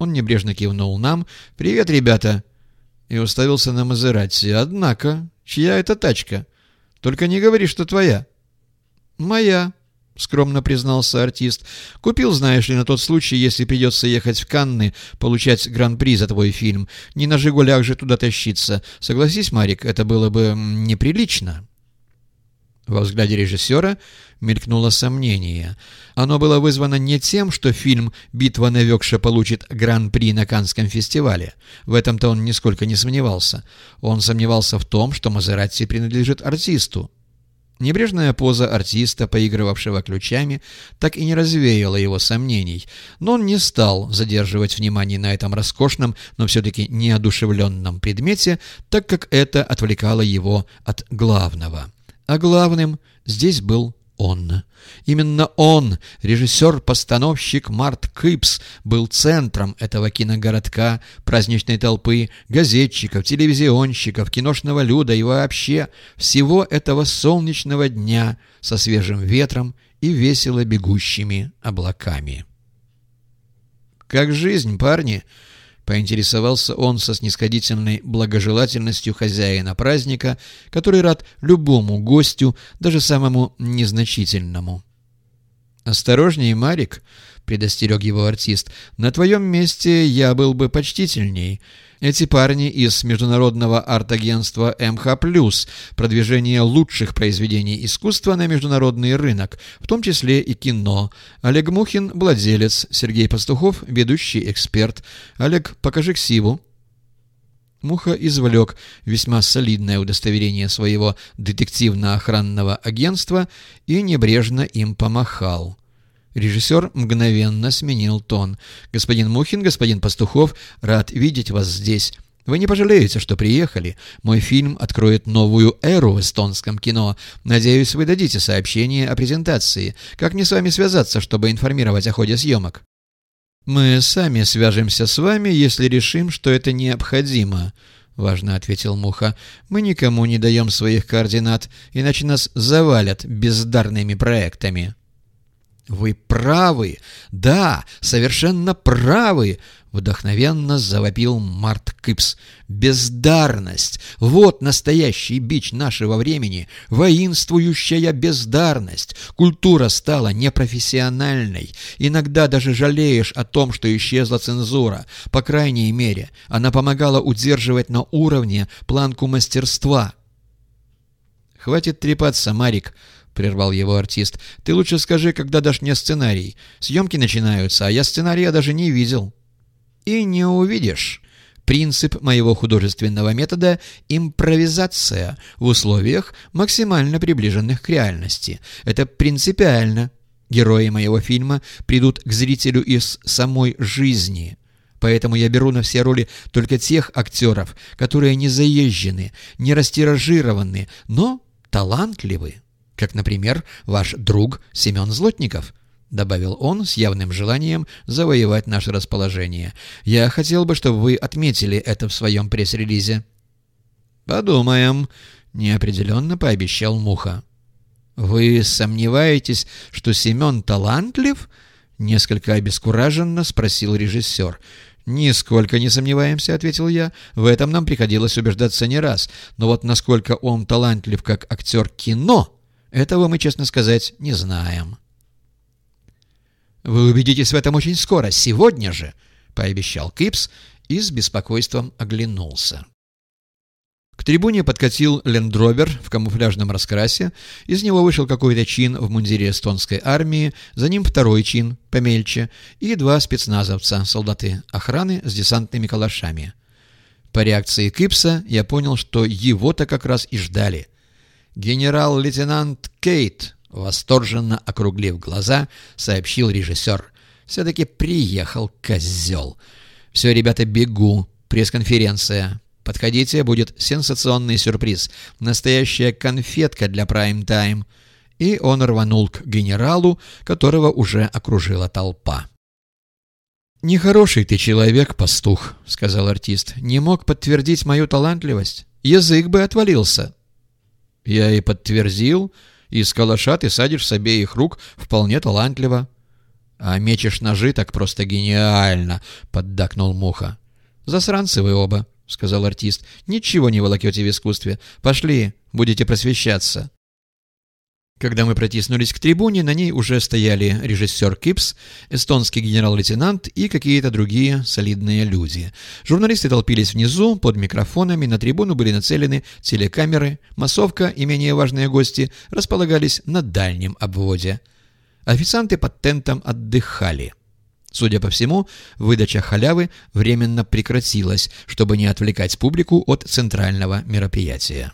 Он небрежно кивнул нам. «Привет, ребята!» И уставился на Мазерати. «Однако, чья это тачка? Только не говори, что твоя». «Моя», — скромно признался артист. «Купил, знаешь ли, на тот случай, если придется ехать в Канны, получать гран-при за твой фильм. Не на «Жигулях» же туда тащиться. Согласись, Марик, это было бы неприлично». Во взгляде режиссера мелькнуло сомнение. Оно было вызвано не тем, что фильм «Битва на Векше» получит гран-при на Каннском фестивале. В этом-то он нисколько не сомневался. Он сомневался в том, что Мазератти принадлежит артисту. Небрежная поза артиста, поигрывавшего ключами, так и не развеяла его сомнений, но он не стал задерживать внимание на этом роскошном, но все-таки неодушевленном предмете, так как это отвлекало его от главного. А главным здесь был он. Именно он, режиссер-постановщик Март Кипс, был центром этого киногородка, праздничной толпы, газетчиков, телевизионщиков, киношного люда и вообще всего этого солнечного дня со свежим ветром и весело бегущими облаками. «Как жизнь, парни?» Поинтересовался он со снисходительной благожелательностью хозяина праздника, который рад любому гостю, даже самому незначительному. «Осторожней, Марик», — предостерег его артист, — «на твоем месте я был бы почтительней. Эти парни из международного арт-агентства МХ+, продвижение лучших произведений искусства на международный рынок, в том числе и кино. Олег Мухин – владелец, Сергей Пастухов – ведущий эксперт. Олег, покажи ксиву. Муха извлек весьма солидное удостоверение своего детективно-охранного агентства и небрежно им помахал. Режиссер мгновенно сменил тон. «Господин Мухин, господин Пастухов, рад видеть вас здесь. Вы не пожалеете, что приехали. Мой фильм откроет новую эру в эстонском кино. Надеюсь, вы дадите сообщение о презентации. Как мне с вами связаться, чтобы информировать о ходе съемок?» «Мы сами свяжемся с вами, если решим, что это необходимо», — важно ответил Муха. «Мы никому не даем своих координат, иначе нас завалят бездарными проектами». «Вы правы! Да, совершенно правы!» — вдохновенно завопил Март Кипс. «Бездарность! Вот настоящий бич нашего времени! Воинствующая бездарность! Культура стала непрофессиональной. Иногда даже жалеешь о том, что исчезла цензура. По крайней мере, она помогала удерживать на уровне планку мастерства». «Хватит трепаться, Марик!» — прервал его артист. «Ты лучше скажи, когда дашь мне сценарий. Съемки начинаются, а я сценария даже не видел». «И не увидишь». Принцип моего художественного метода – импровизация в условиях, максимально приближенных к реальности. Это принципиально. Герои моего фильма придут к зрителю из самой жизни. Поэтому я беру на все роли только тех актеров, которые не заезжены, не растиражированы, но талантливы как, например, ваш друг Семен Злотников», — добавил он с явным желанием завоевать наше расположение. «Я хотел бы, чтобы вы отметили это в своем пресс-релизе». «Подумаем», — неопределенно пообещал Муха. «Вы сомневаетесь, что Семен талантлив?» — несколько обескураженно спросил режиссер. «Нисколько не сомневаемся», — ответил я. «В этом нам приходилось убеждаться не раз. Но вот насколько он талантлив как актер кино...» Этого мы, честно сказать, не знаем. «Вы убедитесь в этом очень скоро, сегодня же», — пообещал Кипс и с беспокойством оглянулся. К трибуне подкатил лендровер в камуфляжном раскрасе, из него вышел какой-то чин в мундире эстонской армии, за ним второй чин, помельче, и два спецназовца, солдаты охраны с десантными калашами. По реакции Кипса я понял, что его-то как раз и ждали — «Генерал-лейтенант Кейт», — восторженно округлив глаза, сообщил режиссер. «Все-таки приехал козел. Все, ребята, бегу. Пресс-конференция. Подходите, будет сенсационный сюрприз. Настоящая конфетка для прайм-тайм». И он рванул к генералу, которого уже окружила толпа. «Нехороший ты человек, пастух», — сказал артист. «Не мог подтвердить мою талантливость. Язык бы отвалился». Я и подтвердил, и с калаша ты садишь с обеих рук вполне талантливо. «А мечешь ножи так просто гениально!» — поддакнул Муха. «Засранцы вы оба», — сказал артист. «Ничего не волокете в искусстве. Пошли, будете просвещаться». Когда мы протиснулись к трибуне, на ней уже стояли режиссер Кипс, эстонский генерал-лейтенант и какие-то другие солидные люди. Журналисты толпились внизу, под микрофонами, на трибуну были нацелены телекамеры, массовка и менее важные гости располагались на дальнем обводе. Официанты под тентом отдыхали. Судя по всему, выдача халявы временно прекратилась, чтобы не отвлекать публику от центрального мероприятия.